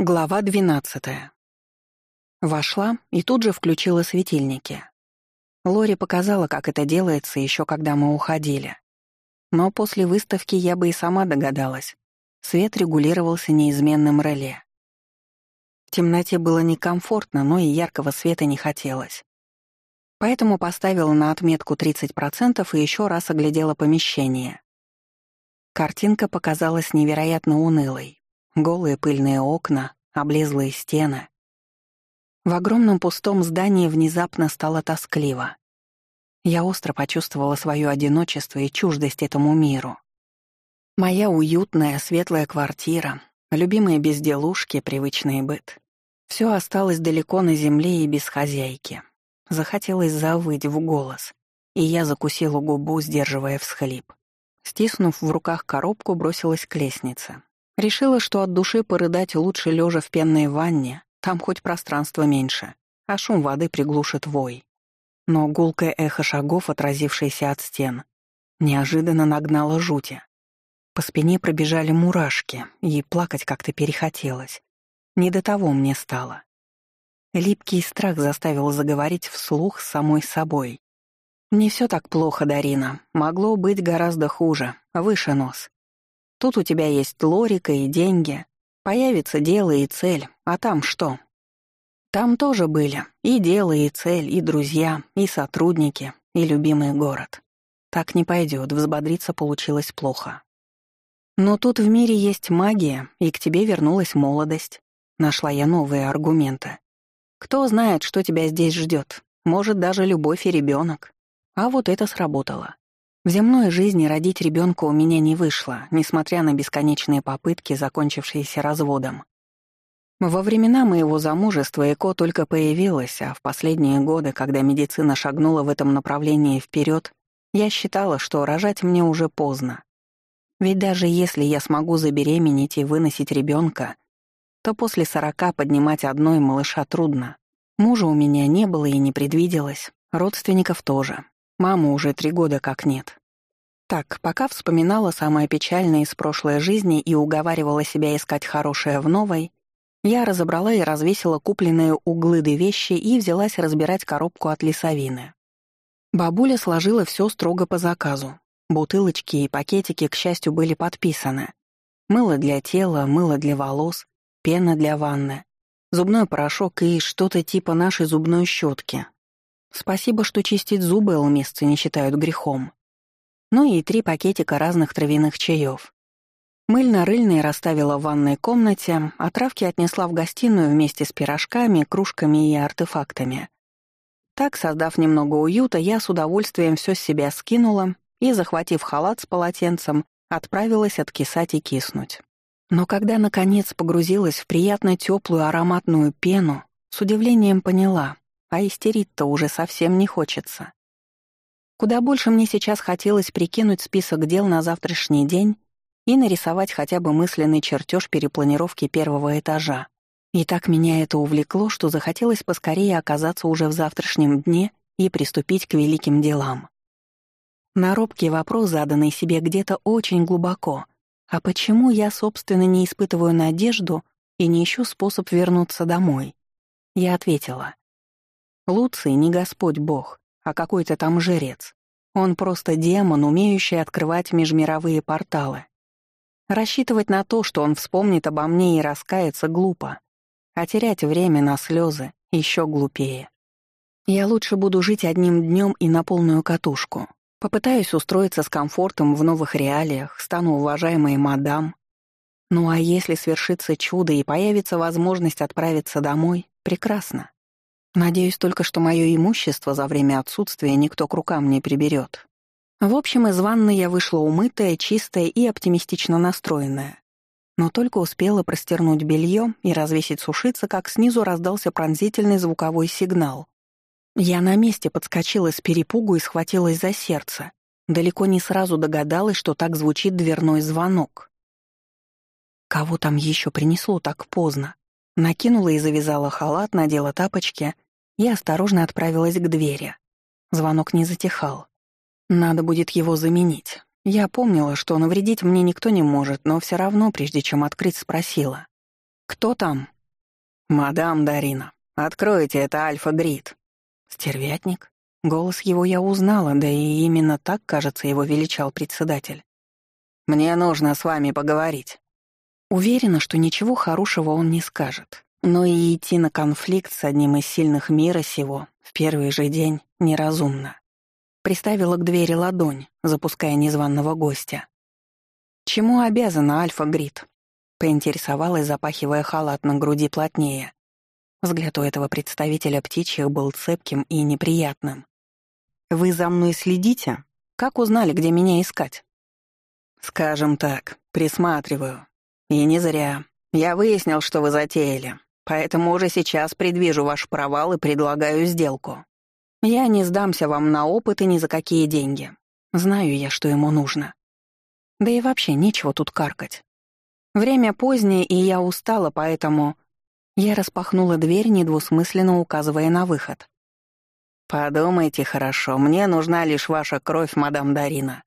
Глава двенадцатая. Вошла и тут же включила светильники. Лори показала, как это делается, еще когда мы уходили. Но после выставки я бы и сама догадалась. Свет регулировался неизменным реле. В темноте было некомфортно, но и яркого света не хотелось. Поэтому поставила на отметку 30% и еще раз оглядела помещение. Картинка показалась невероятно унылой. Голые пыльные окна, облезлые стены. В огромном пустом здании внезапно стало тоскливо. Я остро почувствовала свое одиночество и чуждость этому миру. Моя уютная, светлая квартира, любимые безделушки, привычный быт. Все осталось далеко на земле и без хозяйки. Захотелось завыть в голос, и я закусила губу, сдерживая всхлип. Стиснув в руках коробку, бросилась к лестнице. Решила, что от души порыдать лучше лежа в пенной ванне, там хоть пространства меньше, а шум воды приглушит вой. Но гулкое эхо шагов, отразившееся от стен, неожиданно нагнало жути. По спине пробежали мурашки, и плакать как-то перехотелось. Не до того мне стало. Липкий страх заставил заговорить вслух с самой собой. «Не все так плохо, Дарина. Могло быть гораздо хуже. Выше нос. Тут у тебя есть лорика и деньги. Появится дело и цель. А там что? Там тоже были и дело, и цель, и друзья, и сотрудники, и любимый город. Так не пойдет, взбодриться получилось плохо. Но тут в мире есть магия, и к тебе вернулась молодость. Нашла я новые аргументы. Кто знает, что тебя здесь ждет? Может, даже любовь и ребенок. А вот это сработало. В земной жизни родить ребенка у меня не вышло, несмотря на бесконечные попытки, закончившиеся разводом. Во времена моего замужества ЭКО только появилась, а в последние годы, когда медицина шагнула в этом направлении вперед, я считала, что рожать мне уже поздно. Ведь даже если я смогу забеременеть и выносить ребенка, то после сорока поднимать одной малыша трудно. Мужа у меня не было и не предвиделось, родственников тоже. Мамы уже три года как нет. Так, пока вспоминала самое печальное из прошлой жизни и уговаривала себя искать хорошее в новой, я разобрала и развесила купленные у Глыды вещи и взялась разбирать коробку от лесовины. Бабуля сложила все строго по заказу. Бутылочки и пакетики, к счастью, были подписаны. Мыло для тела, мыло для волос, пена для ванны, зубной порошок и что-то типа нашей зубной щетки. Спасибо, что чистить зубы элмисцы не считают грехом ну и три пакетика разных травяных чаев. Мыльно-рыльные расставила в ванной комнате, а травки отнесла в гостиную вместе с пирожками, кружками и артефактами. Так, создав немного уюта, я с удовольствием все с себя скинула и, захватив халат с полотенцем, отправилась откисать и киснуть. Но когда, наконец, погрузилась в приятно теплую ароматную пену, с удивлением поняла, а истерить-то уже совсем не хочется. Куда больше мне сейчас хотелось прикинуть список дел на завтрашний день и нарисовать хотя бы мысленный чертеж перепланировки первого этажа. И так меня это увлекло, что захотелось поскорее оказаться уже в завтрашнем дне и приступить к великим делам. На робкий вопрос, заданный себе где-то очень глубоко, а почему я, собственно, не испытываю надежду и не ищу способ вернуться домой? Я ответила. Луций не Господь Бог, а какой-то там жрец. Он просто демон, умеющий открывать межмировые порталы. Рассчитывать на то, что он вспомнит обо мне и раскается, глупо. А терять время на слезы еще глупее. Я лучше буду жить одним днем и на полную катушку. Попытаюсь устроиться с комфортом в новых реалиях, стану уважаемой мадам. Ну а если свершится чудо и появится возможность отправиться домой, прекрасно. Надеюсь только, что мое имущество за время отсутствия никто к рукам не приберет. В общем, из ванны я вышла умытая, чистая и оптимистично настроенная. Но только успела простернуть белье и развесить сушиться, как снизу раздался пронзительный звуковой сигнал. Я на месте подскочила с перепугу и схватилась за сердце. Далеко не сразу догадалась, что так звучит дверной звонок. Кого там еще принесло так поздно? Накинула и завязала халат, надела тапочки и осторожно отправилась к двери. Звонок не затихал. Надо будет его заменить. Я помнила, что навредить мне никто не может, но все равно, прежде чем открыть, спросила. «Кто там?» «Мадам Дарина, откройте, это Альфа-Грид». «Стервятник?» Голос его я узнала, да и именно так, кажется, его величал председатель. «Мне нужно с вами поговорить». Уверена, что ничего хорошего он не скажет. Но и идти на конфликт с одним из сильных мира сего в первый же день неразумно. Приставила к двери ладонь, запуская незваного гостя. «Чему обязана Альфа-Грид?» Поинтересовалась, запахивая халат на груди плотнее. Взгляд у этого представителя птичьих был цепким и неприятным. «Вы за мной следите? Как узнали, где меня искать?» «Скажем так, присматриваю. И не зря. Я выяснил, что вы затеяли. Поэтому уже сейчас предвижу ваш провал и предлагаю сделку. Я не сдамся вам на опыт и ни за какие деньги. Знаю я, что ему нужно. Да и вообще нечего тут каркать. Время позднее, и я устала, поэтому я распахнула дверь, недвусмысленно указывая на выход. «Подумайте хорошо, мне нужна лишь ваша кровь, мадам Дарина.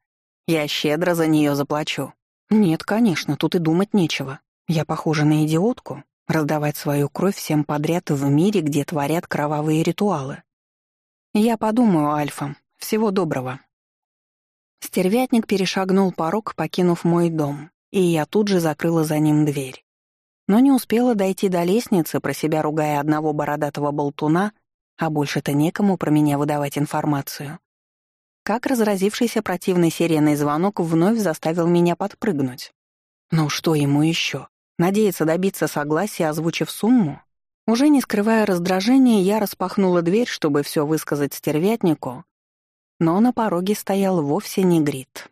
Я щедро за нее заплачу». «Нет, конечно, тут и думать нечего. Я похожа на идиотку, раздавать свою кровь всем подряд в мире, где творят кровавые ритуалы. Я подумаю, Альфа. Всего доброго». Стервятник перешагнул порог, покинув мой дом, и я тут же закрыла за ним дверь но не успела дойти до лестницы, про себя ругая одного бородатого болтуна, а больше-то некому про меня выдавать информацию. Как разразившийся противной сиреной звонок вновь заставил меня подпрыгнуть. Ну что ему еще? Надеяться добиться согласия, озвучив сумму? Уже не скрывая раздражения, я распахнула дверь, чтобы все высказать стервятнику, но на пороге стоял вовсе не Грит.